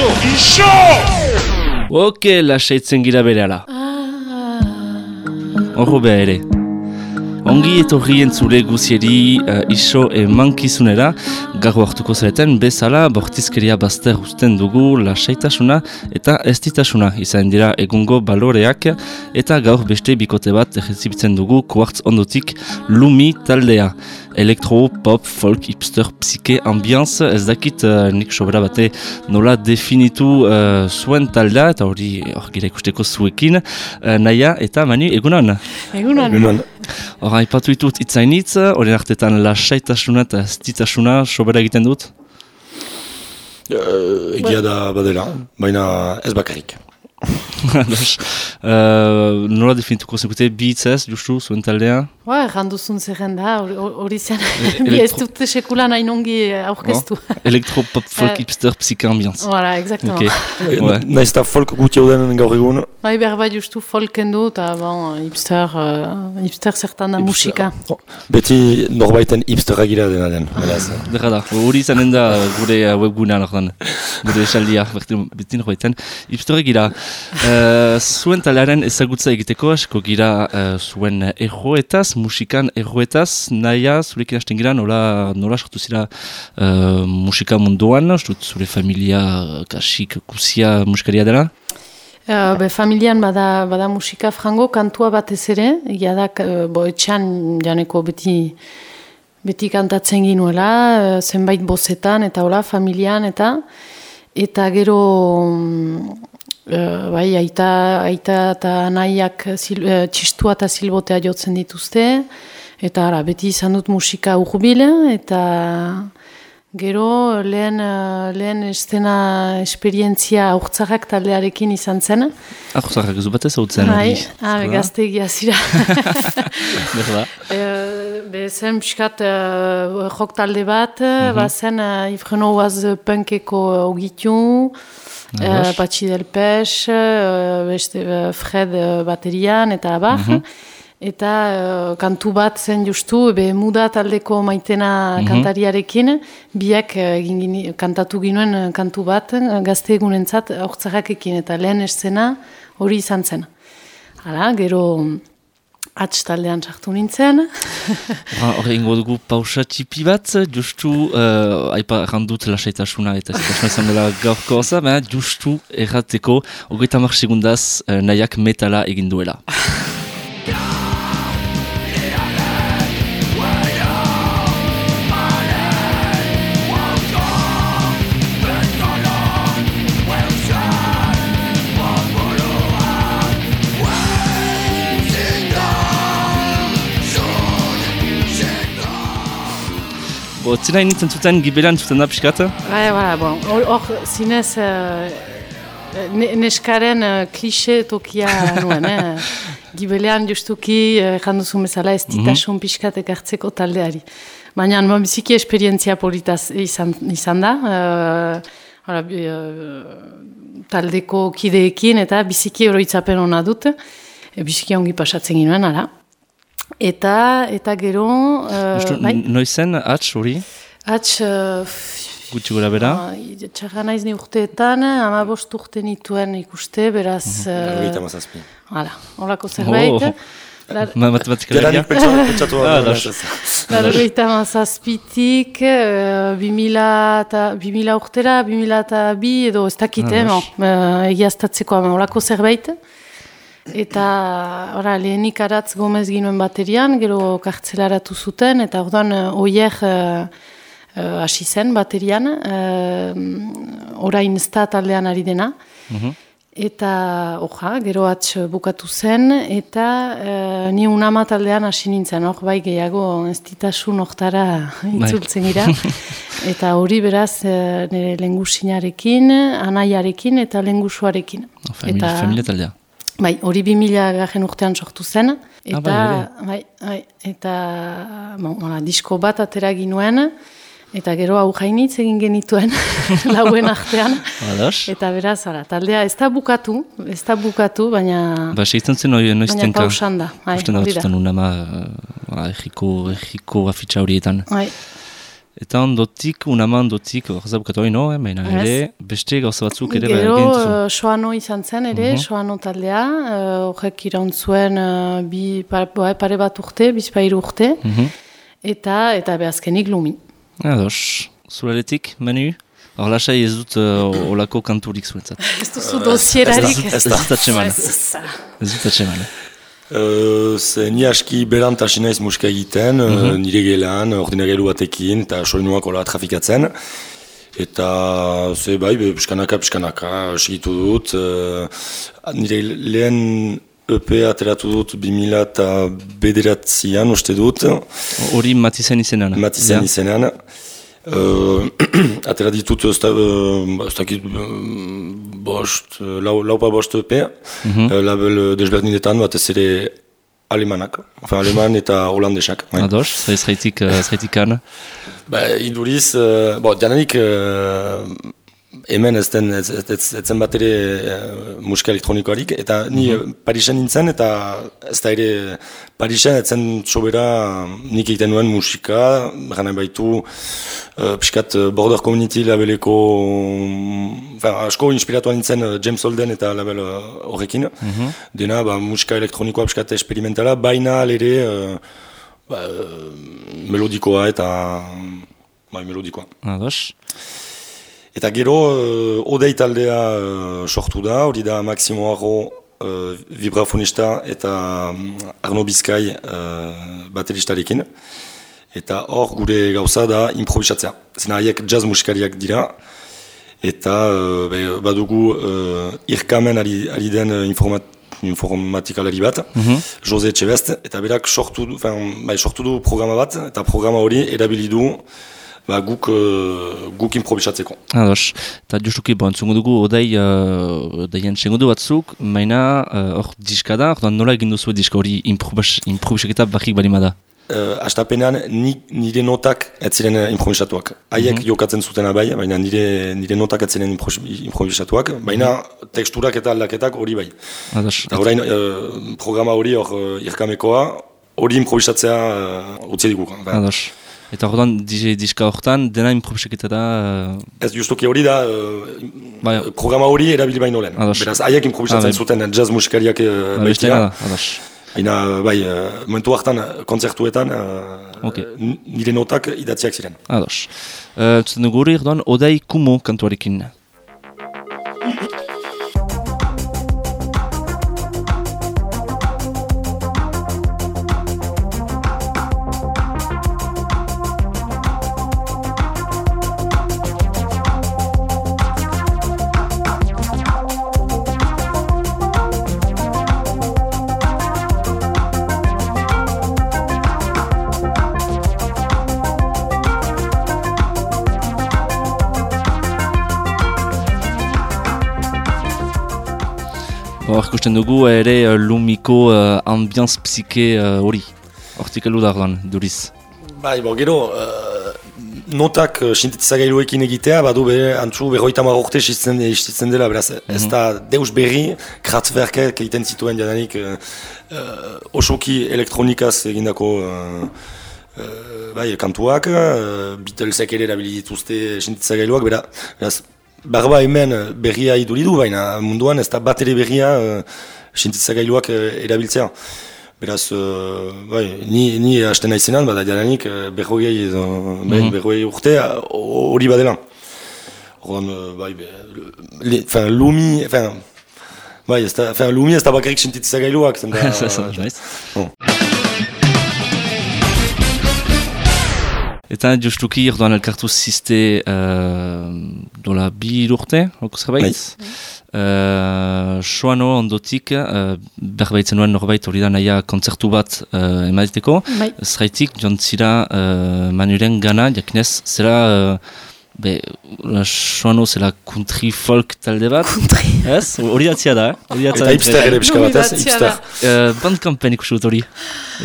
Iso! Iso! Oke, lasaitzen gira bere ala. Horro beha ere. Ongi etorri entzule guzieri uh, iso emankizunera, gago hartuko zareten bezala bortizkeria bazter usten dugu lasaitasuna eta estitasuna izan dira egungo baloreak eta gaur beste bikote bat egizibitzen dugu kuartz ondotik lumi taldea. Elektro, pop, folk, hipster, psike, ambianz, ez dakit uh, nik sobra bate nola definitu uh, zuen taldea eta hori hor gira ikusteko zuekin, uh, naia eta mani egunan. Egunan. Egunon. Hor, haipatu ditut itzainitz, horien artetan lasaitasuna eta stitasuna sobera egiten dut. Uh, egia da badela, baina ez bakarrik. Ados. uh, nola definituko zekute bi hitzez, justu, zuen taldea? Ba, erranduzun zerren da, hori- hori zen, E- bi ez elektro- dute sekula nahi nongi aurkeztu. Elektro, pop, folk, Eh. hipster, psike, ambianz. Voilà, exactement. Ok, ouais. Naiz eta folk guti hau den gaur egun. Bai, berba justu folken du, eta bon, hipster, uh, hipster zertan da musika. Oh, Beti norbaiten hipsterra gira dena den. beraz. Derra da, hori izanen da gure webgunean ordan, gure esaldia, beti norbaiten. Hipsterek gira, uh, zuen talaren ezagutza egiteko asko gira uh, zuen erroetaz, musikan erroetaz, naia, zurekin hasten gira, nola, nola sortu zira uh, musika munduan, zure familia kasik kuzia musikaria dela? Uh, be, familian bada, bada musika. Frango, kantua batez ere, egia da, uh, bo, etxan janeko beti, beti kantatzen ginuela, uh, zenbait bozetan, eta hola, familian, eta eta gero mm, uh, bai, aita, aita eta nahiak sil, uh, txistua eta silbotea jotzen dituzte, eta ara, beti izan dut musika urbil, eta Gero, lehen, eh, lehen estena esperientzia aurtzarrak taldearekin izan zen. Ah, zarrak ez batez hau zen Bai, ah, gazte egia zira. Derra da. Eh, Be, zen pixkat uh, rock talde bat, Mhm. ba zen uh, Ifreno Oaz punkeko ogitu, uh. Patxi del Pes, uh, beste, uh, Fred uh, baterian, eta abar. Mhm. Eta uh, kantu bat zen justu, be muda taldeko maitena Mhm. kantariarekin, biak egin gini- kantatu ginuen kantu bat, gazte egunentzat aurtzarrakekin, eta lehen escena hori izan zen. Hala, gero atx taldean sartu nintzen. Ba, Hor ingo dugu pausa txipi bat, justu, uh, aipa errandut lasaitasuna eta zitasuna izan dela gaurko oza, baina justu errateko, hogeita mar segundaz, uh, nahiak metala egin duela. Bo, zena initzen zuten, gibelan zuten da pixkat? Bai, bai, bon, hor, zinez uh, ne, neskaren uh, klixe tokia nuen, eh? Gibelean justuki, uh, janduzun bezala, ez ditasun pixkat ekartzeko taldeari. Baina, bon, biziki esperientzia politaz izan, izan da, uh, hala, bi, uh, taldeko kideekin eta biziki oroitzapen ona dut, e, biziki ongi pasatzen ginoen, ara. Eta, eta gero, uh, bai, noizen, atx hori, atx, uh, gutxi gora bera? Ah, Txarra naiz ni urteetan, ama bost urte nituen ikuste, beraz... Berrogeita Uh, mazazpi. Hala, holako zerbait. Oh. Lar- Ma matematika Jadanik pentsatu pentsatu da. das. Larrogeita mazazpitik, uh, 2000 eta 2000 urtera, 2000 eta bi, edo ez dakit, Ah, eh, bon, uh, egiaztatzeko ama holako zerbait. Eta, ora, lehenik aratz gomez ginuen baterian, gero kartzelaratu zuten, eta orduan uh, oier uh, uh, hasi zen baterian, uh, orain sta taldean ari dena. Mhm. Eta, oja, gero atx bukatu zen, eta uh, ni unama taldean hasi nintzen, hor bai gehiago ez ditasun hortara itzultzen gira. eta hori beraz uh, nire lengusinarekin, anaiarekin eta lengusuarekin. Familia, familia taldea. Bai, hori bi mila garen urtean sortu zen. Eta, Ah, bai, ere. bai, bai, eta bon, voilà, disko bat atera ginuen, eta gero hau jainitz egin genituen lauen artean. Ados? Eta beraz, ara, taldea ez da bukatu, ez da bukatu, baina, Ba, segitzen zen hori baina noiztenka. pausan da. Bai, Usten da batzutan unama, uh, egiko, egiko afitxa horietan. Bai, Eta ondotik, unama ondotik, horza bukatu hori no, eh, baina Ez. ere, beste gauza batzuk ere Gero, behar uh, soano izan zen ere, Mhm. soano taldea, uh, horrek iraun zuen uh, bi, pa- bai, pare bat urte, bizpairu urte, Mhm. eta eta behazkenik lumi. Ados, zuraletik, menu? Hor lasai ez dut uh, olako kanturik zuetzat. Ez duzu dosierarik. ez dut atseman. Ez dut atseman. Uh, ze ni aski berant hasi naiz musika egiten, uh, nire gelan, ordinagailu batekin, eta soinuak hola trafikatzen. Eta, ze bai, be, piskanaka, piskanaka, segitu dut. Uh, nire lehen EP ateratu dut 2000 eta bederatzean, uste dut, Hori matizen izenan. matizen Ja? izenean. Uh, atera ditut, ez da, uh, ez dakit, uh, bost, uh, lau, laupa bost EP, Mhm. uh, label desberdinetan, batez ere alemanak, enfin, aleman eta holandesak. bai. Ados, zaiz gaitik, uh, zaitik kan. Ba, iduriz, uh, bo, jananik, uh, hemen ez den, ez, ez, ez, zen bat ere uh, musika elektronikoarik, eta ni mm Parisen nintzen, eta ez da ere Parisen ez zen sobera nik egiten nuen musika, gana baitu, uh, piskat uh, Border Community labeleko, enfin, asko inspiratuan nintzen James Holden eta label horrekin, dena ba, musika elektronikoa piskat experimentala, baina ere uh, ba, melodikoa eta bai, melodikoa. Ados. Eta gero, uh, odei taldea uh, sortu da, hori da Maximo Arro uh, vibrafonista eta um, Arno Bizkai uh, bateristarekin. Eta hor gure gauza da improvisatzea. Zena haiek jazz musikariak dira. Eta uh, be, badugu uh, irkamen ari, ari den informat, informatikalari bat, Jose Etxebest, eta berak sortu, bai, sortu du programa bat, eta programa hori erabili du ba, guk, uh, guk improvisatzeko. Ados. Eta justuki, bo, entzungo dugu, odei, uh, odeien txengo batzuk, maina, uh, hor diska da, orduan nola egin duzu diska hori improvisaketa bakik balima da. Uh, astapenean ni, nire notak ez ziren improvisatuak. Haiek jokatzen zutena bai, baina nire, nire notak ez ziren impro- improvisatuak, baina teksturak eta aldaketak hori bai. Ados. Eta orain eh, programa hori hor uh, irkamekoa, hori improvisatzea uh, utzi digu. Ba, Ados. Eta orduan DJ diska hortan, dena improvisaketa da... Uh, Ez justuki hori da, uh, bai, programa hori erabili baino lehen. Ados. Beraz, haiek improvisatzen Ah, bai. zuten jazz musikariak uh, ba. Baina, bai, uh, momentu hartan, kontzertuetan, uh, Ok. n- nire notak idatziak ziren. Ados. Uh, Zuten dugu hori, orduan, odei kumo kantuarekin. Ikusten dugu ere uh, lumiko uh, ambianz psike uh, hori. Hortik elu da orduan, duriz. Bai, bo, gero, uh, notak uh, sintetizagailuekin egitea, badu bere, antzu berroita urte istitzen, istitzen dela, beraz, ez da deus berri, Kraftwerkek egiten zituen jadanik, uh, uh, osoki elektronikaz egindako uh, uh, bai, kantuak, uh, Beatlesek ere erabili dituzte sintetizagailuak, bera, beraz, Barba hemen uh, berria iduri du, baina munduan ez da bat ere berria uh, sintetizagailuak uh, erabiltzea. Beraz, uh, bai, ni, ni hasten naizenan, bada jadanik uh, berrogei edo, bai, berrogei urte uh, hori badela. Ordan, uh, bai, be, le, fin, lumi, fin, bai, ez da, fin, lumi ez da bakarrik sintetizagailuak, zen da... Naiz. Eta justuki orduan elkartu ziste uh, dola bi urte, hoko zerbait? Uh, Soano ondotik, uh, berbaitzen nuen norbait hori da nahia kontzertu bat uh, emateko. Bai. Zeraitik, jontzira uh, manuren gana, jakinez, zera, uh, be, la Soano zela country folk talde bat. Country. Ez? Hori datzia da, eh? Hori datzia Eta hipster ere pixka bat, ez? Nominatzia da. Hipster. Uh, Bandcampen ikusi dut hori.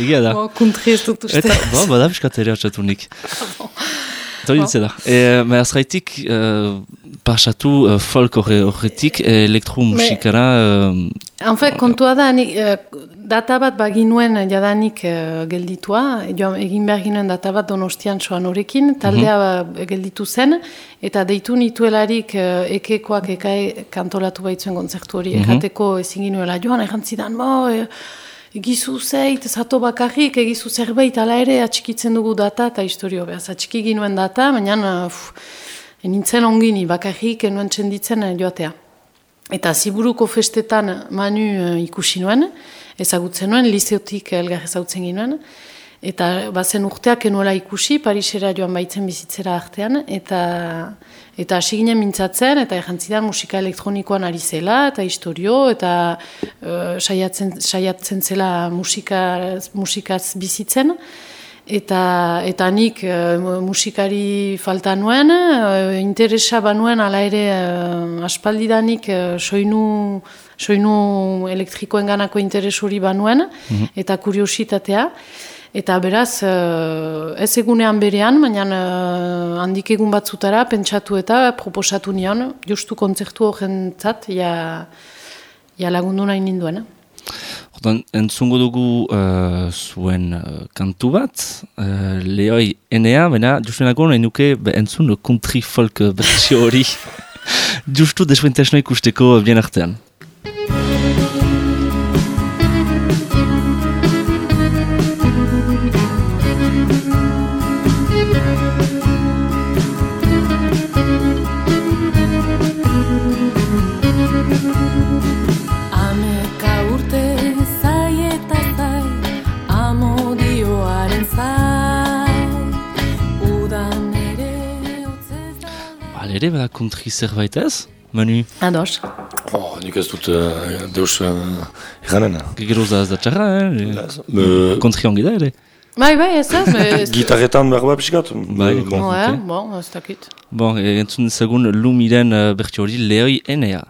Egia da. Bo, country ez dut uste. Eta, ba, bada piskat ere atxatu nik. Eta hori ditze da. E, me azraitik, uh, pasatu uh, folk horre- horretik, elektromusikara... Uh, En fait, kontua da, eh, data bat baginuen jadanik uh, gelditua, joan, egin behar ginen data bat donostian soan horrekin, taldea mm gelditu zen, eta deitu nituelarik uh, ekekoak ekae kantolatu baitzuen konzertu hori, mm -hmm. ezin ginuela joan, errantzidan, bo, e, egizu zeit, zato bakarrik, egizu zerbait, ala ere, atxikitzen dugu data, eta historio behaz, atxiki ginuen data, baina, nintzen ongini, bakarrik, enuen txenditzen joatea. Eta ziburuko festetan manu uh, ikusi nuen, ezagutzen nuen, liseotik elgar ezagutzen ginoen, eta bazen urteak enuela ikusi, Parisera joan baitzen bizitzera artean, eta eta hasi ginen mintzatzen, eta erantzidan musika elektronikoan ari zela, eta historio, eta uh, saiatzen, saiatzen zela musika, musikaz bizitzen, Eta, eta nik uh, musikari falta nuen, uh, interesa banuen ala ere uh, aspaldidanik uh, soinu, soinu elektrikoen ganako interesuri banuen, mm eta kuriositatea. Eta beraz, uh, ez egunean berean, baina uh, handik egun batzutara pentsatu eta proposatu nion, justu kontzertu horren zat, ja, ja lagundu nahi ninduena. Ordan, entzungo dugu uh, zuen uh, kantu bat, uh, lehoi enea, baina justenako nahi nuke entzun country folk bertsio hori. Justu desbentesno ikusteko bien artean. Ere, bada kontri zerbait ez, Manu? Ados. Oh, nik ez dut uh, deus uh, eranen. Gegeroza ez da txarra, eh? Kontri ongi da ere. Bai, bai, ez ez. Gitarretan behar bat pixkat. Bai, bon, bon, ez dakit. Bon, entzun segun Lumiren uh, bertxori lehoi enea.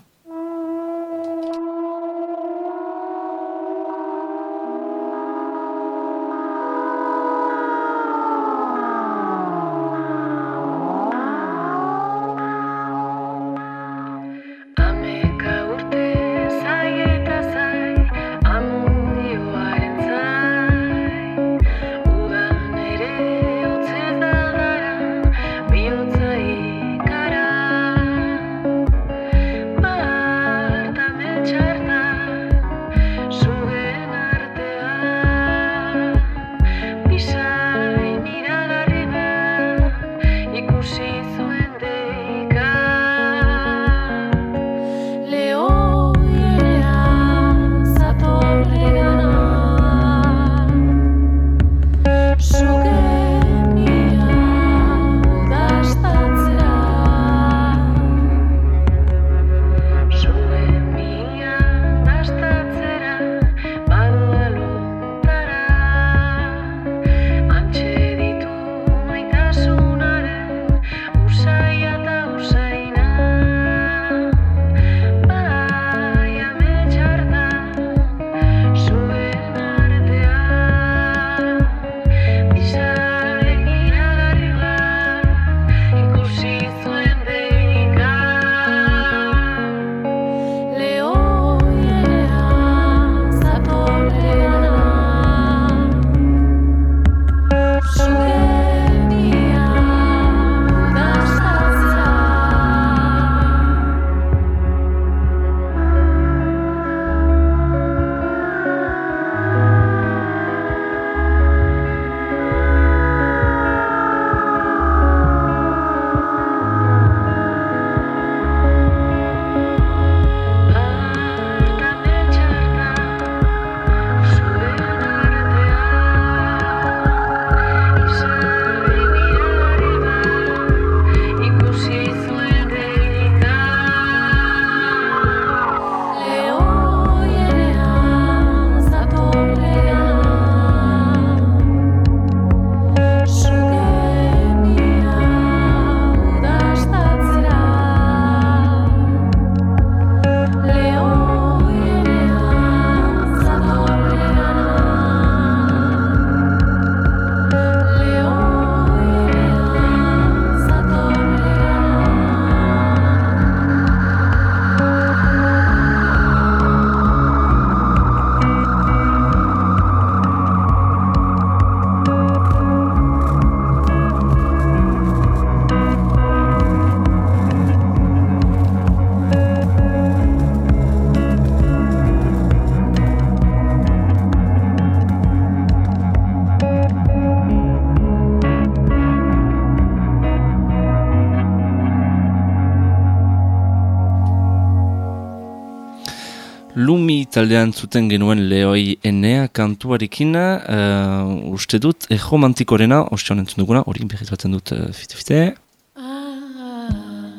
Lumi taldean zuten genuen lehoi enea kantuarekin, uh, uste dut, erromantikorena, oste honen duguna, hori berriz batzen dut uh, fite-fite. Ah.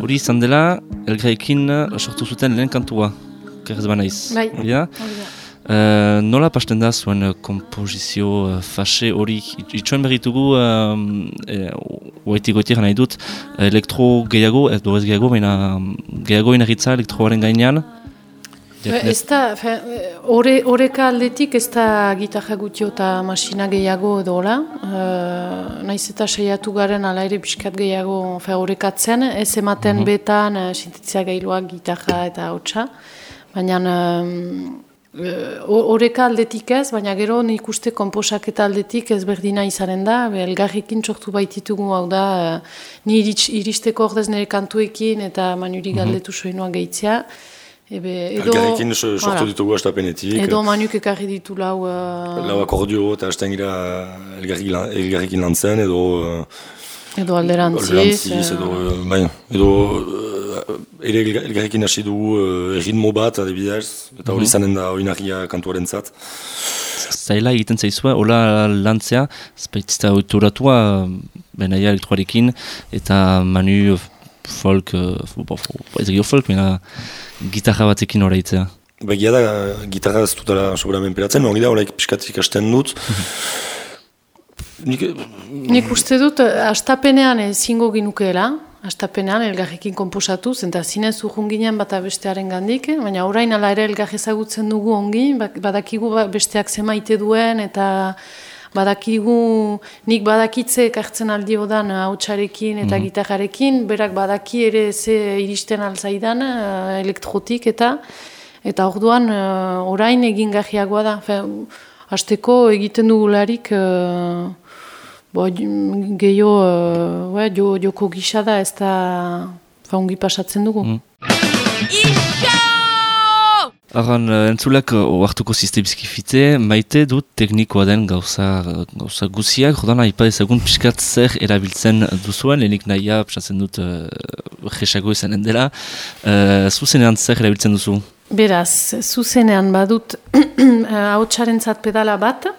Hori izan dela, elgraikin uh, sortu zuten lehen kantua, kerrez banaiz. Bai. Hori da? Uh, nola pasten da zuen uh, kompozizio uh, fase hori? It- Itxoen berritugu, um, e, goetik nahi dut, elektro gehiago, ez dorez gehiago, baina um, gehiago inaritza elektroaren gainean. Be, Ez da, fe, ore, oreka aldetik ez da gitarra gutio eta masina gehiago edo hola. Uh, naiz eta saiatu garen ala ere pixkat gehiago fe, orekatzen, ez ematen betan uh, sintetizia gailuak gitarra eta hotza. Baina um, oreka aldetik ez, baina gero nik uste komposaketa aldetik ez berdina izanen da, elgarrekin sortu baititugu hau da, ni iristeko ordez nire kantuekin eta manuri galdetu soinua gehitzea. Ebe, edo, Elgarrekin so- sortu Voilà. ditugu astapenetik. Edo manuk ekarri ditu lau... Uh, Lau akordio eta hasten gira elgarrekin lan- zen, edo... eh, edo alderantziz. Alderantziz, edo, eh, bai, edo eh, ere elga- elgarrekin hasi dugu uh, ritmo bat, adibidez, eta hori zanen da oinarria kantuaren zat. Zaila egiten zaizua, hola lantzea, zbaitzita oituratua, benaia elektroarekin, eta manu folk, uh, bo, bo, ez gio folk, baina gitarra batekin horreitzea. Begia da, gitarra ez dutara soberamen peratzen, hori da, horaik piskatik ikasten dut. Nik, Nik uste dut, eh, astapenean ezingo ginukeela, astapenean elgarrekin komposatuz, eta zinez urrunginen bata bestearen gandik, eh, baina orain ala ere elgar ezagutzen dugu ongi, badakigu ba- besteak zemaite duen, eta badakigu, nik badakitze ekartzen aldi odan hautsarekin eta gitarrarekin, berak badaki ere ze iristen alzaidan eh, elektrotik eta eta orduan eh, orain egin gajiagoa da. Fe, Azteko egiten dugularik uh, bo, gehiago uh, jo, joko gisa da ez da faungi pasatzen dugu. Arran, uh, entzulak uh, oartuko fite, maite dut teknikoa den gauza, gauza guziak, jodan haipa ezagun pixkat zer erabiltzen duzuen, lehenik nahia, psatzen dut, uh, jesago izanen dela, uh, zuzenean zer erabiltzen duzu? Beraz, zuzenean badut hautsaren pedala bat,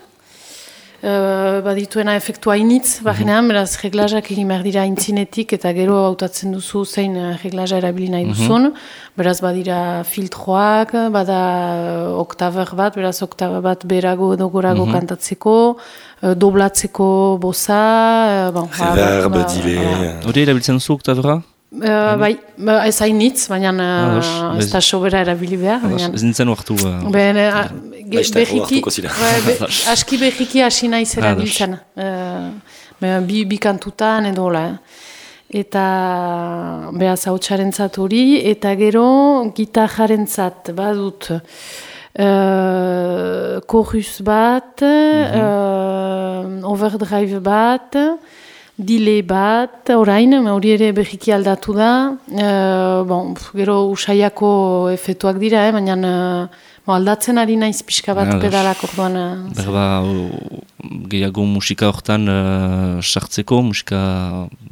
uh, badituena efektua initz, bajenean, beraz, reglazak egin behar dira intzinetik eta gero hautatzen duzu zein uh, reglaza erabili nahi duzun. Beraz, badira filtroak, bada uh, oktaber bat, beraz, oktaber bat berago edo gorago kantatzeko, uh, doblatzeko boza, uh, bon, reverb, ba- delay... voilà. Hori erabiltzen duzu, oktavera? Uh, bai, ba, ez hainitz, baina uh, ez da sobera erabili behar. baina- Ez nintzen oartu. Uh, Ben, behiki. Bai, be, aski behiki hasi naiz Ados. erabiltzen. Uh, be, bi, bi kantutan edo hola. eh. Eta behaz hautsaren hori, eta gero gitarjaren zat badut uh, chorus bat, uh, overdrive bat, delay bat, orain, hori ere behiki aldatu da, uh, bon, gero usaiako efetuak dira, eh, baina bo, aldatzen ari naiz pixka bat Ados. pedalak orduan. Uh, Berba, o, gehiago musika hortan uh, sartzeko, musika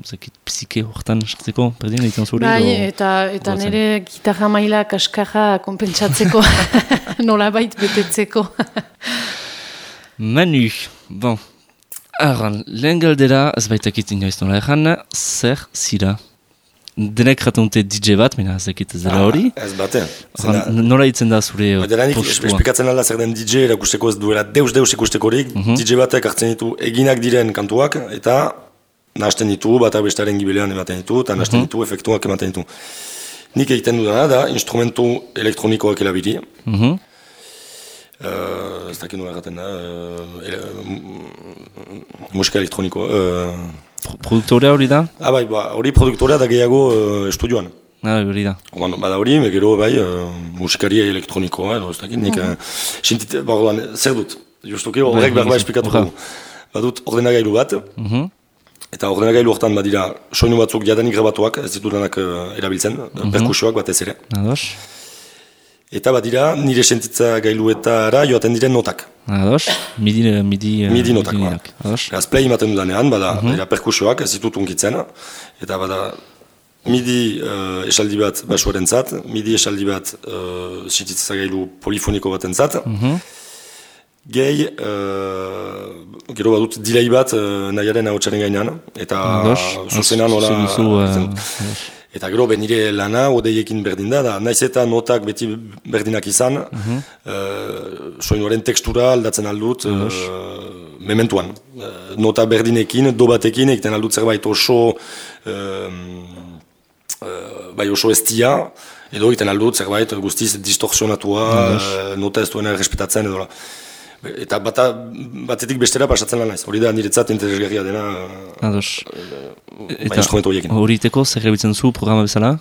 zekit, psike hortan sartzeko, perdien egiten zure? bai, edo- eta, eta nire gitarra maila kaskarra konpentsatzeko, nolabait betetzeko. Manu, bon. Arran, lehen galdera, ez baitakit inoiz nola erran, zer zira? Denek ratonte DJ bat, mena ez dakit ez dela hori. Ez bate. Arran, nola hitzen da zure uh, postua? esplikatzen alda zer den DJ erakusteko ez duela deus deus ikustekorik, DJ batek hartzen ditu eginak diren kantuak, eta nahasten ditu, bata bestaren gibelean ematen ditu, eta nahasten ditu, efektuak ematen ditu. Nik egiten dudana da, instrumentu elektronikoak erabili, Mhm. Uh, ez dakit nola erraten da, uh, ele, mm, musika elektroniko. Uh, Pro- Produktorea hori da? ah bai, ba, hori produktorea da gehiago uh, estudioan. Ah, hori da. Orduan, bada hori, gero bai, uh, musikaria elektronikoa, edo ez dakit, nik, uh, sintit, ba, orduan, zer dut, justuki horrek bai, behar bai bai, esplikatuko horra. du. Badut ordenagailu bat, Mhm. eta ordenagailu hortan badira soinu batzuk jadanik grabatuak, ez ditudanak uh, erabiltzen, perkusioak batez ere. Ados. Eta badira nire sentitza gailuetara joaten diren notak. Ados. Midi, eh, midi, eh, Midi notak, ba. Ados. Beraz, play ematen dudanean, bada, badira perkusioak ez ditut unkitzen, eta bada midi uh, esaldi bat basuaren zat, midi esaldi bat uh, sintetizagailu polifoniko baten zat, Mhm. gehi, uh, gero badut delay bat uh, nahiaren hautsaren gainean, eta Ados, zuzenan hola... eh, Eta gero, ben nire lana, odeiekin berdin da, da naiz eta notak beti berdinak izan, Mhm. uh, soinuaren tekstura aldatzen aldut, uh, mementuan. Uh, nota berdinekin, do batekin, egiten aldut zerbait oso, uh, bai oso estia, edo egiten aldut zerbait guztiz distorsionatua, uh, nota ez duena errespetatzen, edo la. Eta bata, batetik bestera pasatzen lan naiz. Hori da niretzat interesgarria dena Ados. bai, instrumentu horiekin. horiteko zer erabiltzen zu programa bezala?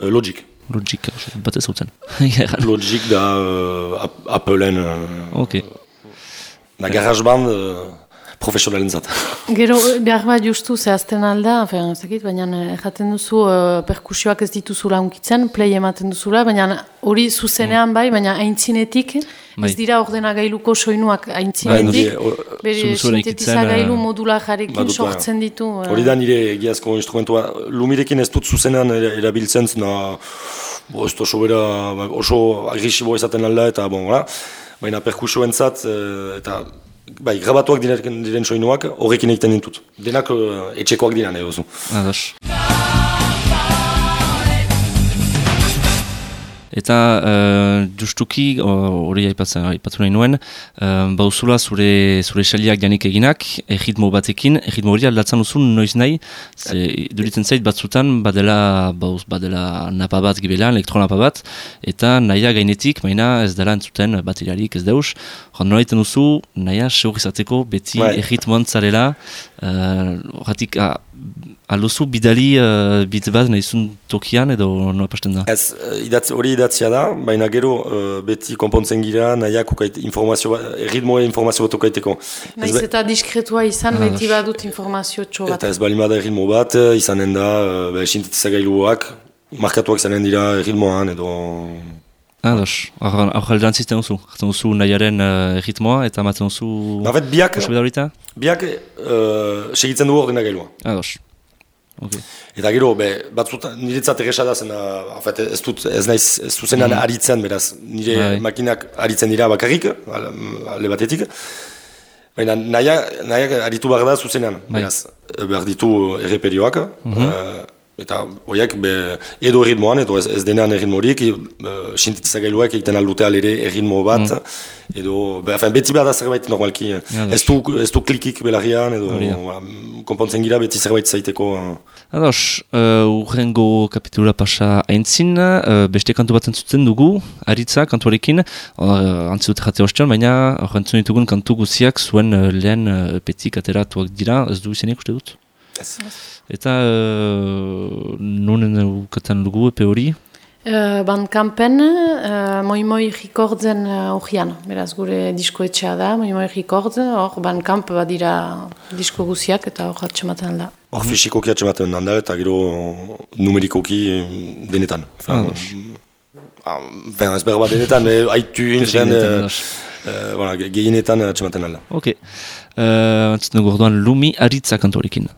Uh, Logic. Logic, bat ez hautzen. Logic da uh, Ap- Appleen uh, ok. da GarageBand uh, profesionalen zat. Gero, behar bat justu zehazten alda, afen, ez dakit, baina eh, jaten duzu uh, perkusioak ez dituzula unkitzen, play ematen duzula, baina hori zuzenean bai, baina aintzinetik, Bai. ez dira ordenagailuko soinuak Bai, aintzinetik, nire, o- bere sintetizagailu ikitzen, eh, modulajarekin badut, bai. sortzen ditu. eh. Hori da nire egiazko instrumentua. Lumirekin ez dut zuzenean era- erabiltzen, na, bo, ez oso bera, ba, oso agresibo izaten alda, eta bon, hala. Baina perkusioentzat eh, eta bai, grabatuak diren, diren soinuak horrekin egiten ditut. Denak eh, etxekoak dira nahi duzu. Ados. Eta uh, justuki, hori aipatzen, aipatu nahi nuen, uh, bauzula zure, zure xaliak janik eginak, egitmo batekin, egitmo hori aldatzen duzu noiz nahi, ze duritzen zait batzutan badela, bauz, badela napa bat gibela, elektronapa bat, eta naia gainetik, maina ez dela entzuten bateriarik ez deus, joan nola egiten duzu, naia seur izateko beti Bai. egitmoan zarela, uh, horretik, ah, alduzu bidali uh, bit bat nahizun tokian edo nola pasten da? Ez, eh, idatz, hori idatzia da, baina gero eh, beti konpontzen gira nahiak ukait informazio bat, informazio bat ukaiteko. Ez Naiz eta diskretua izan, Ah, beti badut informazio txo bat. Eta ez bali bada erritmo bat, eh, izanen da, eh, be, sintetizagailuak, markatuak izanen dira erritmoan, edo... Ados, hor hor aldantzizten duzu, hartzen duzu nahiaren uh, erritmoa eta maten duzu... Bafet, biak, biak uh, segitzen dugu ordenagailua. Ados. Ok. Eta gero, be, batzutan, niretzat erresa da zen, uh, afet, ez dut, ez naiz, ez zuzenan aritzen, beraz, nire Bai. makinak aritzen dira bakarrik, al- alde batetik, baina naia, naia aritu behar da zuzenan, Bai. beraz, eh, behar ditu erreperioak, eh, eta horiek be, edo erritmoan, edo ez, ez denean erritmorik, uh, sintetizagailuak egiten aldute alere erritmo bat, edo, be, afen, beti behar da zerbait normalki, Ja, ez du, ez du klikik belarrian, edo, voilà, konpontzen gira beti zerbait zaiteko, Ados, uh, urrengo kapitula pasa aintzin, uh, beste kantu bat entzuten dugu, aritza kantuarekin, uh, antzidut jate ostean, baina entzun ditugun kantu guziak zuen uh, lehen uh, petik ateratuak dira, ez du izenek uste dut? Ez. Eta uh, nunen ukatan dugu epe hori? Uh, Bandkampen, uh, Moi Moi Recordsen uh, ogian, beraz gure diskoetxea da, Moi Moi Record, hor Bandkamp badira disko guziak eta hor atxematen da. Hor fisikoki atxematen da, eta gero numerikoki eh, denetan. Enfin, ah, enfin, ez behar bat denetan, eh, Gehienetan, eh, ados. eh, voilà, ge- gehienetan atxematen da. Ok. Uh, Antzuten dugu orduan Lumi aritza kantuarekin.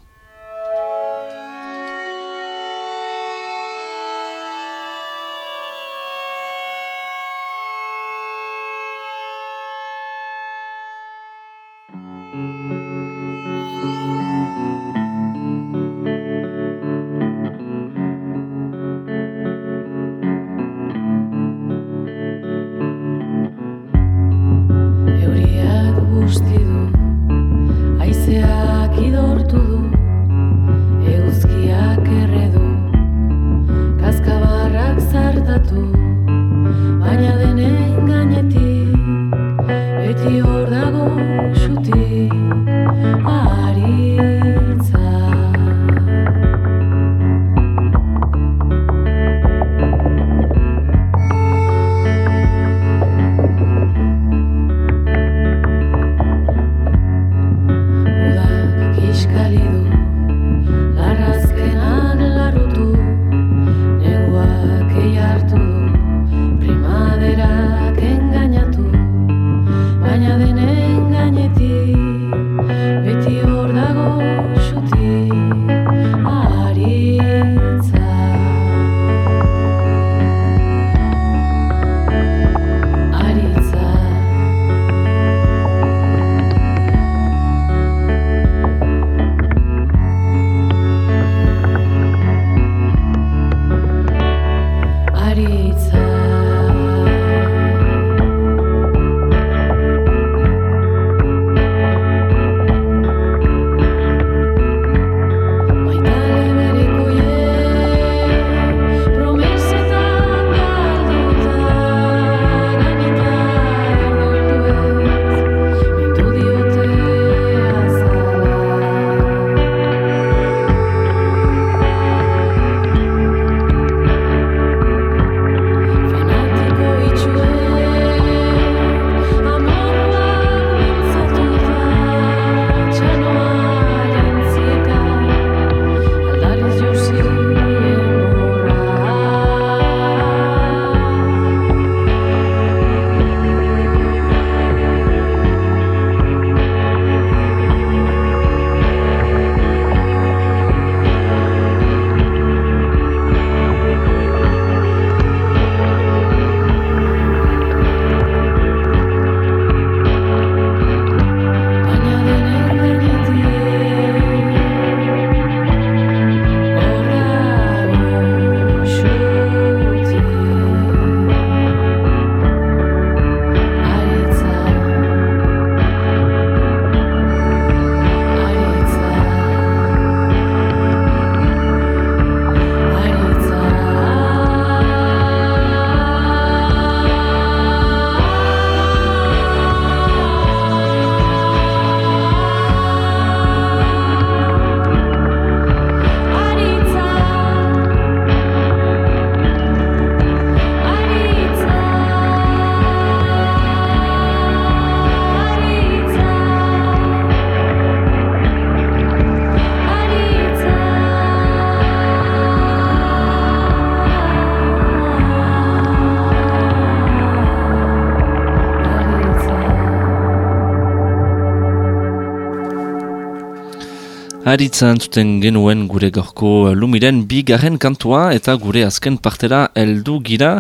Aritzan zuten genuen gure gorko lumiren bi garen kantua eta gure azken partera heldu gira.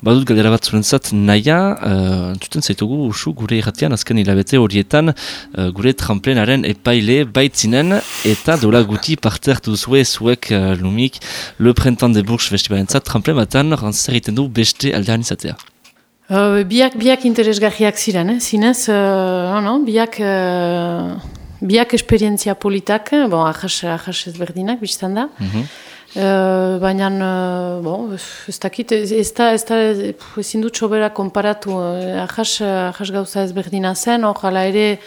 Badut galdera bat zat naia, uh, zuten zaitugu usu gure irratian azken hilabete horietan uh, gure tramplenaren epaile baitzinen eta dola guti parte hartu zue zuek uh, lumik Le Printemps de Bourges Festibalen zat tramplen batan rantzitza egiten du beste aldean izatea. Uh, biak, biak interesgarriak ziren, eh? zinez, uh, no, biak... Uh... Biak esperientzia politak, bon, ahas, ahas ezberdinak, biztan da. Mm -hmm. Uh, Baina, uh, bon, ez dakit, ez da, ez da, ezin dut sobera konparatu, ahas, ahas gauza ezberdina zen, hor, ala ere,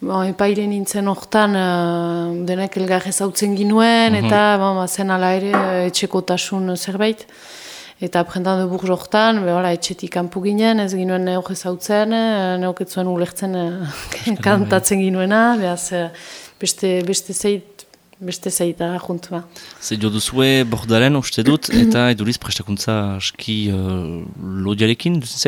bon, epaile nintzen hortan, uh, denek elgarrez hau ginuen, mm -hmm. eta, bon, zen ala ere, etxekotasun zerbait. Eta aprendan du burz horretan, etxetik kanpu ginen, ez ginuen neok ezautzen, neok ez ulertzen eh, kantatzen ginuena, behaz eh, beste, beste zeit, beste zeita juntua. Zer jo duzue bordaren uste dut, eta eduriz prestakuntza aski uh, lodiarekin, duzen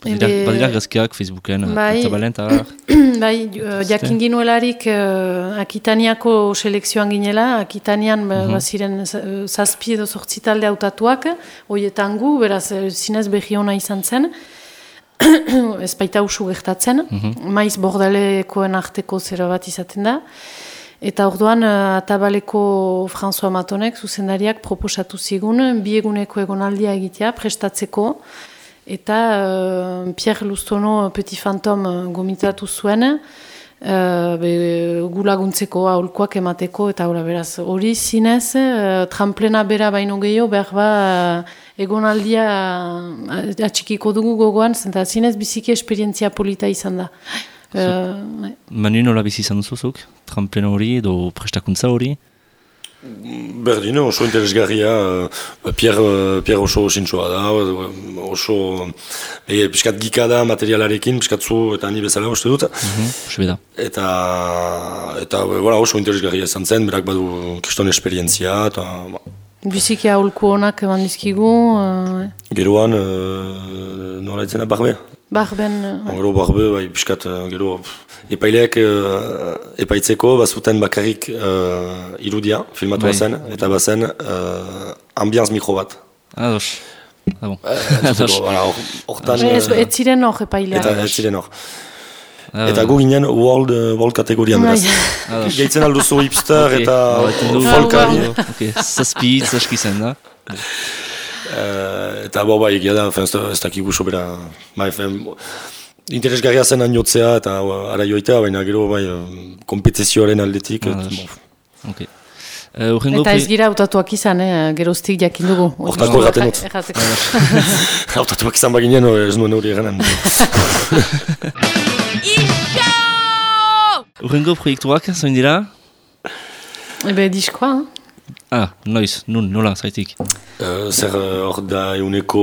Badira gazkiak Facebooken, bai, eta Bai, uh, jakin ginuelarik uh, Akitaniako selekzioan ginela, Akitanian uh -huh. baziren zazpi edo sortzi talde autatuak, hoietan gu, beraz zinez behi hona izan zen, ez baita usu gertatzen, maiz bordalekoen arteko zera bat izaten da, Eta orduan, atabaleko François Matonek, zuzendariak, proposatu zigun, bieguneko egonaldia egitea, prestatzeko, eta uh, Pierre Lustono Petit Phantom uh, gomitatu zuen uh, be, gulaguntzeko aholkoak emateko eta hori beraz hori zinez uh, tramplena bera baino gehiago behar ba uh, egonaldia uh, atxikiko dugu gogoan zenta zinez biziki esperientzia polita izan da uh, Manu nola bizi izan duzuzuk? Tramplena hori edo prestakuntza hori? Berdin, oso interesgarria, uh, Pierre, uh, Pierre oso zintzoa da, oso e, piskat gika da materialarekin, piskat zu eta ni bezala uste dut. Mm Eta, eta voilà, oso interesgarria izan zen, berak badu kriston esperientzia. Eta, ba. Biziki aholku honak eman dizkigu. Uh... Geroan, uh, nola itzena, barbe? Barben. Uh... Gero barbe, bai, piskat, gero... Epaileak uh, epaitzeko bazuten bakarrik uh, irudia, filmatu bai. zen, eta bazen uh, ambianz mikro bat. Ados. Ah, bon. Hortan... Ez ziren hor epaileak. Eta ez ziren hor. Ah, eta gu ginen world, uh, world kategorian beraz. Gaitzen aldo zu hipster eta folkari. Zazpi, zazki zen da. Eta bo bai, egia da, ez dakik guso bera. Bai, interesgarria zen aniotzea eta ara joitea, baina gero bai, kompetizioaren aldetik. Ah, ok. Uh, eta ez gira autatuak izan, eh? geroztik jakin dugu. Hortako erraten dut. Autatuak izan baginen, ez nuen hori eganen. Iso! Urrengo proiektuak, zoin dira? Ebe, diskoa. Ah, noiz, nun, nola, zaitik? Uh, zer hor da euneko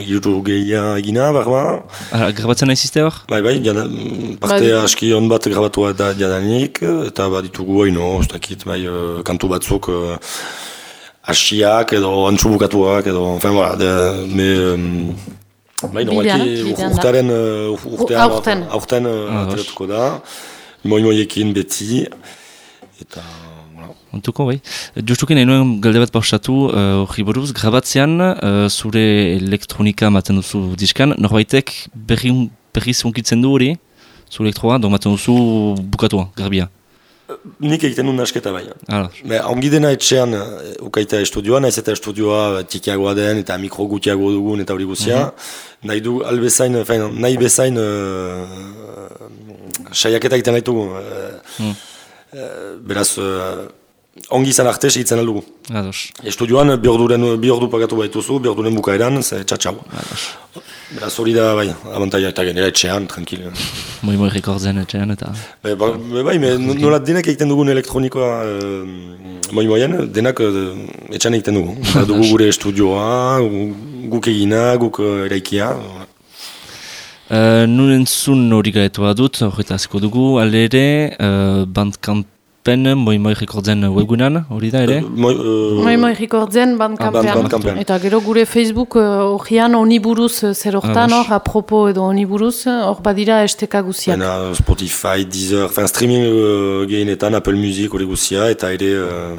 iru gehia egina, barba? Ah, grabatzen nahi ziste hor? Bai, bai, jana, parte ba, aski hon bat grabatua da jadanik, eta bat ditugu haino, ustakit, bai, uh, kantu batzuk uh, asiak edo antzu bukatuak edo, enfin, voilà, de, me... Um, Bai, no, urtearen, urtean, urtean, ateratuko da, moi-moiekin beti, eta... Ontuko, bai. Justuken enoen galde bat pausatu uh, hori buruz, grabatzean uh, zure elektronika maten duzu diskan, norbaitek berri, berri zunkitzen du hori, zure elektroa, do maten duzu bukatua, garbia. Nik egiten duen nasketa bai. Ongi dena etxean ukaita estudioa, nahiz eta estudioa tikiagoa den eta mikro gutiago dugun eta hori guzia. Mm -hmm. Nahi du albezain, fein, nahi bezain uh, saiaketa egiten nahi. Uh, mm. beraz, ongi izan arte segitzen aldugu. Ados. Estudioan bi ordu pagatu baituzu, bi orduren bukaeran, ze txatxau. Ados. Beraz hori da bai, abantaia eta genera etxean, tranquil. Moi moi rekordzen etxean eta... Be, ba, be, bai, me, nola denak egiten dugun elektronikoa uh, moi moien, denak uh, etxean egiten dugu. Ba, dugu gure estudioa, guk egina, guk uh, eraikia. Uh, Nuren zun hori gaetua dut, horreta dugu, alere, uh, bandkamp aurkezpen, moi moi rekordzen webgunan, hori da ere? Moi moi, moi rekordzen bandkampean. Eta gero gure Facebook horian uh, oniburuz zer hortan hor, apropo edo oniburuz, hor badira esteka guziak. Baina Spotify, Deezer, fin streaming uh, gehienetan, Apple Music hori guzia, eta ere... Uh,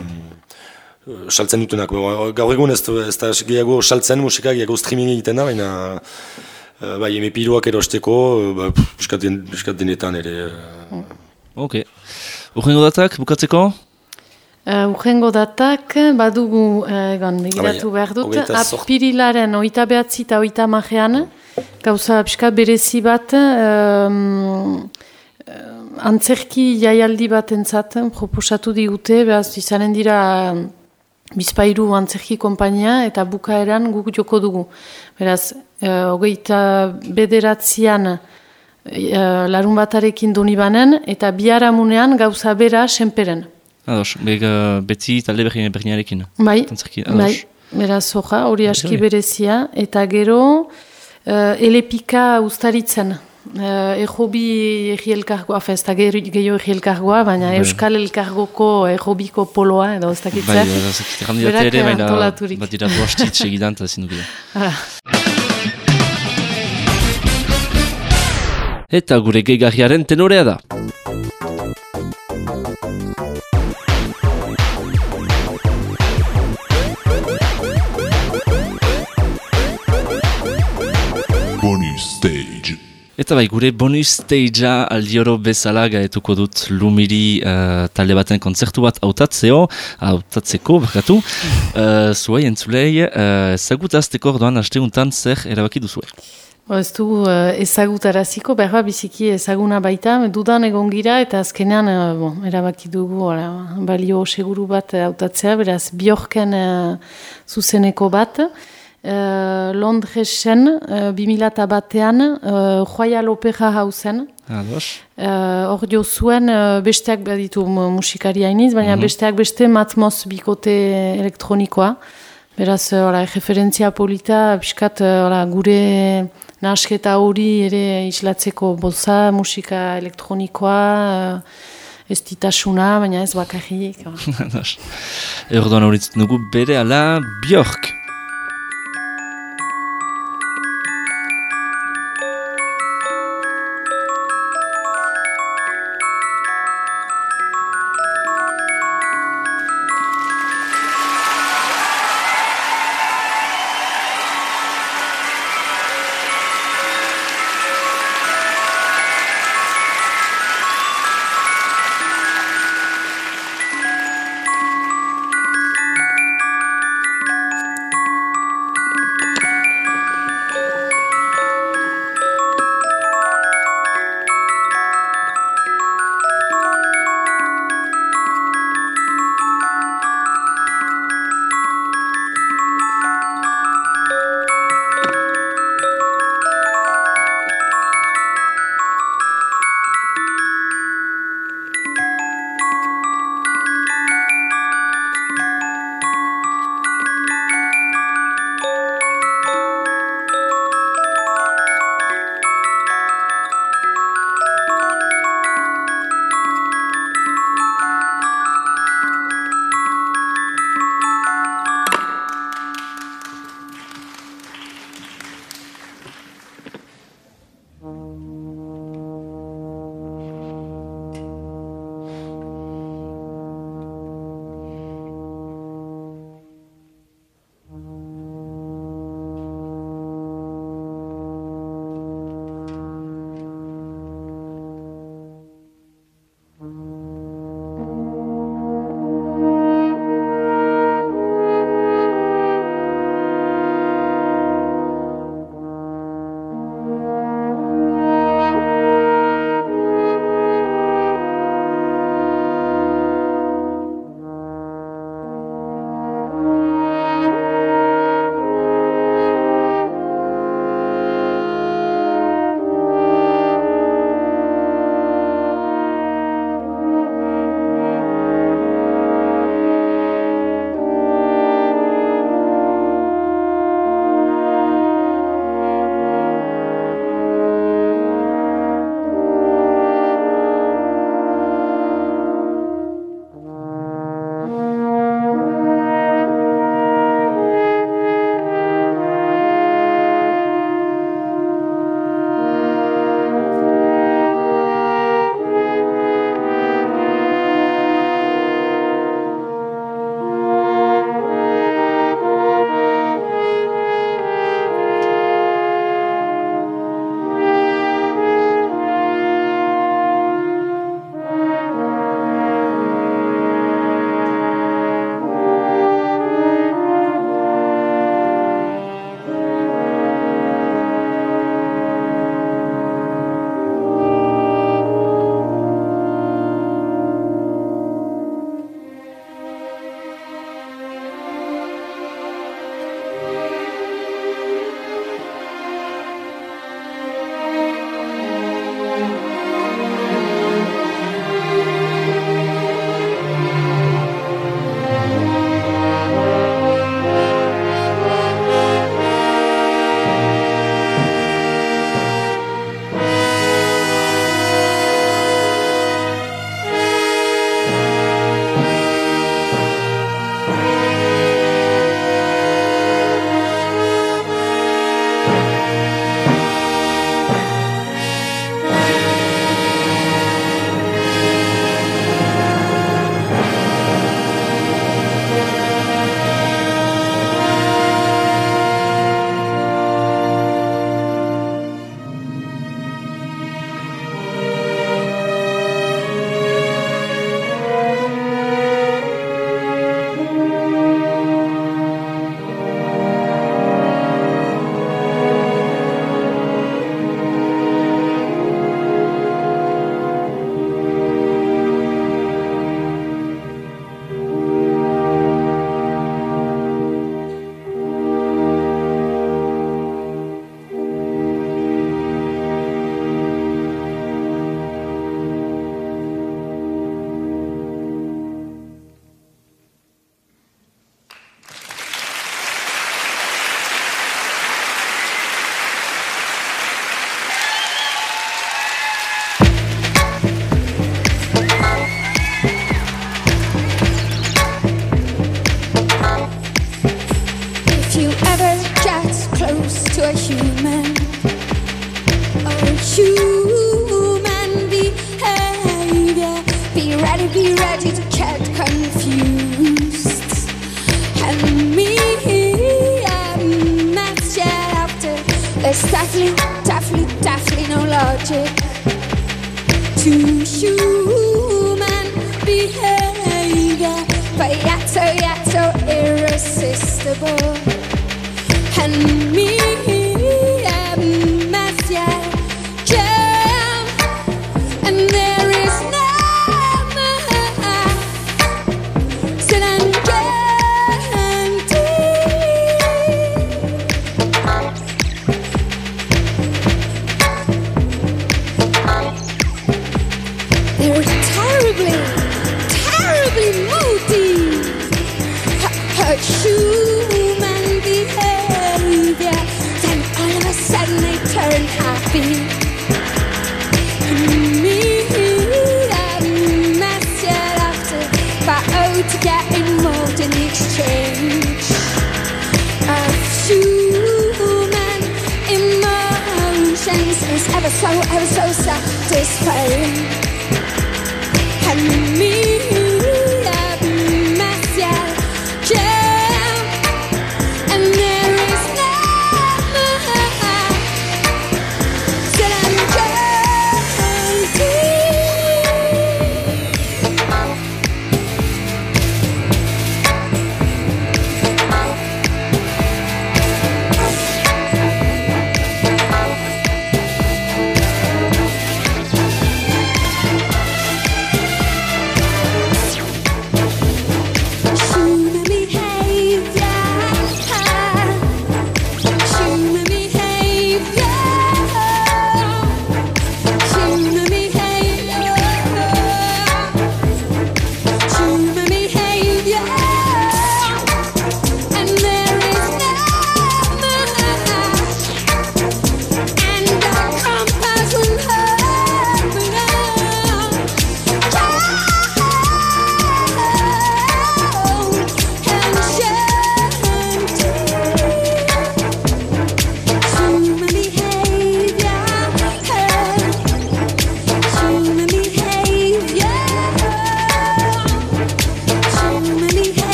saltzen dutenak. Gaur egun ez, ez da gehiago saltzen musika, gehiago streaming egiten da, baina uh, bai, emepiruak erosteko, ba, piskat denetan ere. Uh. Ok. Urrengo datak, bukatzeko? Uh, urrengo datak, badugu, egon, begiratu bai, behar dut, apirilaren oita behatzi eta oita magean, gauza piskat berezi bat, um, antzerki jaialdi bat entzat, proposatu digute, behaz izanen dira bizpairu antzerki kompainia eta bukaeran guk joko dugu. Beraz, e, hogeita bederatzean e, larun batarekin doni banen eta biharamunean gauza bera senperen. Ados, bega, beti talde berriarekin. Bai, bai, beraz, hoja, hori aski berezia. Eta gero, e, elepika ustaritzen. Uh, Ejobi egi elkargoa, ez da gehiago egi elkargoa, baina bai. Euskal Elkargoko ejobiko poloa, edo ez dakitza. Bai, ez dakitza. ere, baina bat dira duastitz egidan, eta zindu Eta gure gehiagiaren tenorea da. Eta bai, gure bonus stagea aldioro bezala gaetuko dut Lumiri uh, talde baten kontzertu bat autatzeo, autatzeko, bakatu. Uh, zuai entzulei, uh, ezagutazteko ordoan hasteuntan zer erabaki duzue? Ez du uh, ezagutaraziko, behar biziki ezaguna baita, dudan egon gira eta azkenean uh, bon, erabaki dugu ora, balio seguru bat hautatzea, beraz biorken uh, zuzeneko bat. Uh, Londresen, uh, 2000 batean, uh, Royal Opera hauzen. Hor uh, jo zuen uh, besteak baditu musikari hainiz, baina mm -hmm. besteak beste matmoz bikote elektronikoa. Beraz, uh, referentzia polita, biskat, uh, gure nasketa hori ere islatzeko bolsa, musika elektronikoa, uh, ez ditasuna, baina ez bakarrik. Erdoan horitzen dugu bere ala Bjork.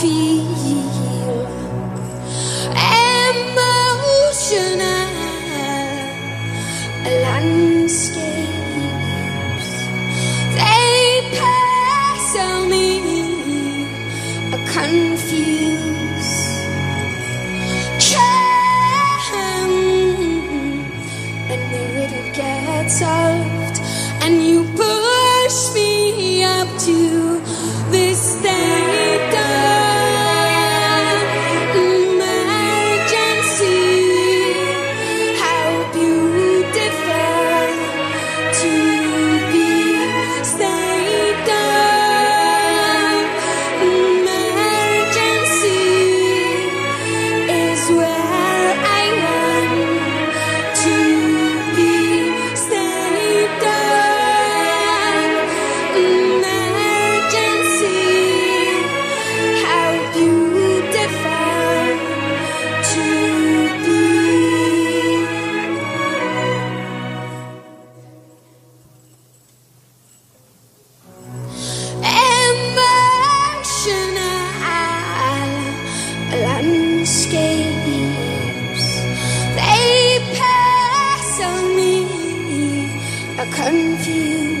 fio. I confuse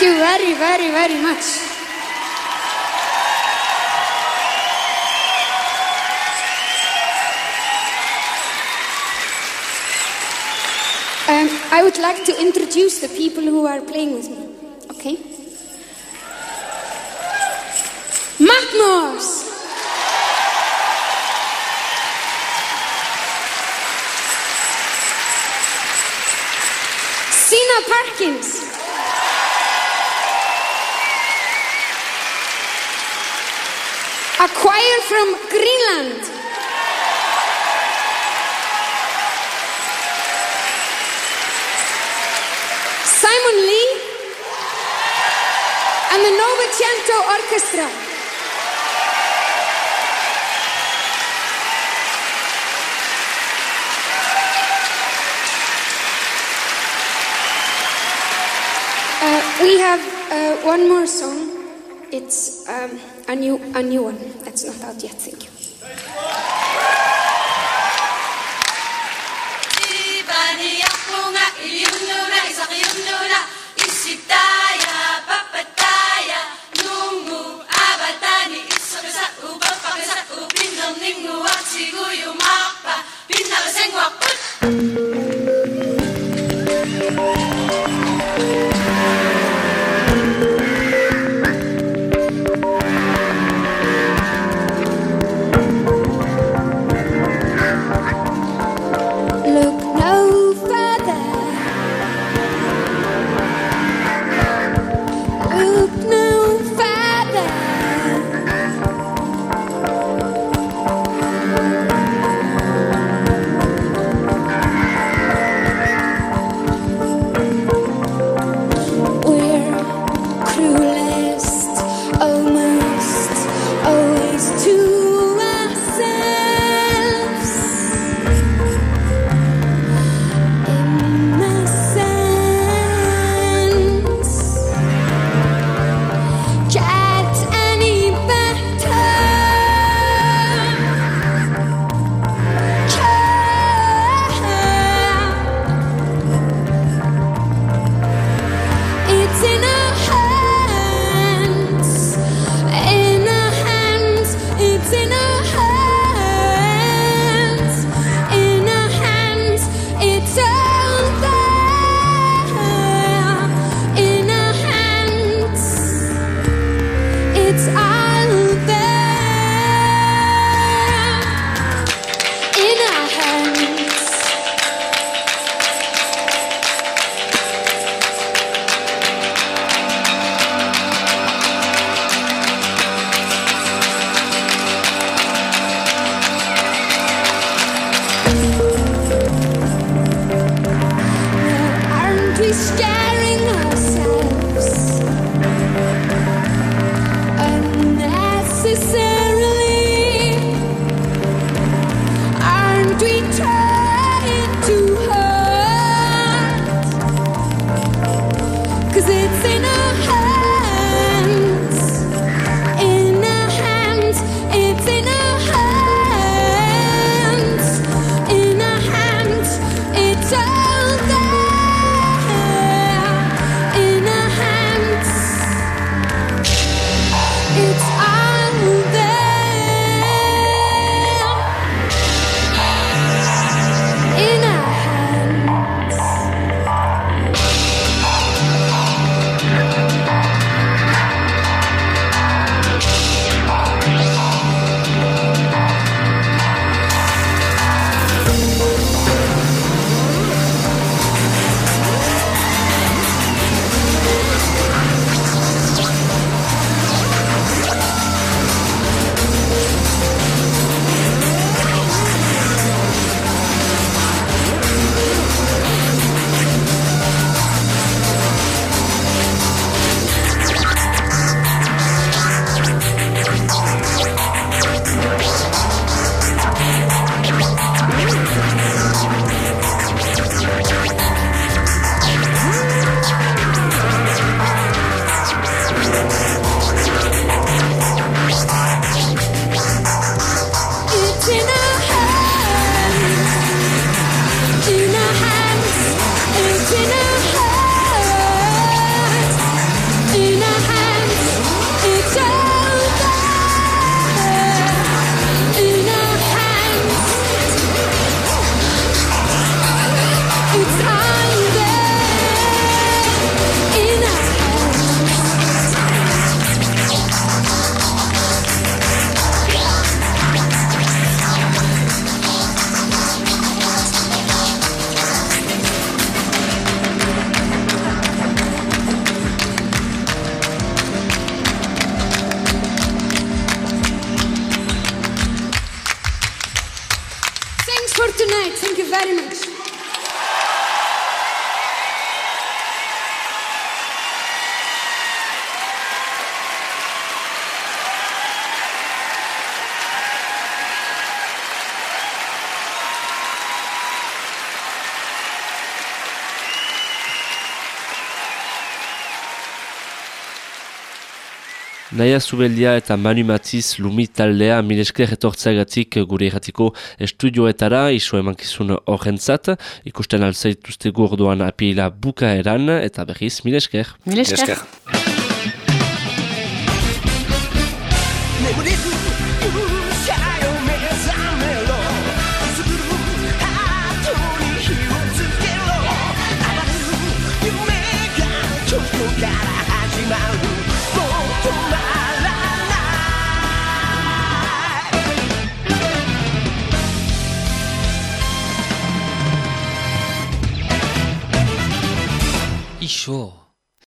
Thank you very, very, very much. Um, I would like to introduce the people who are playing with me. Okay? Magnus! Sina Parkins. A choir from Greenland. Simon Lee and the Novecento Orchestra. Uh, we have uh, one more song. It's um, a new a new one that's not out yet. Thank you. scared. Naia Zubeldia eta Manu Matiz Lumi taldea milesker etortzeagatik gure erratiko estudioetara iso emankizun horrentzat. Ikusten alzaituzte gordoan apila bukaeran eta berriz milesker. Mil esker. ない衣装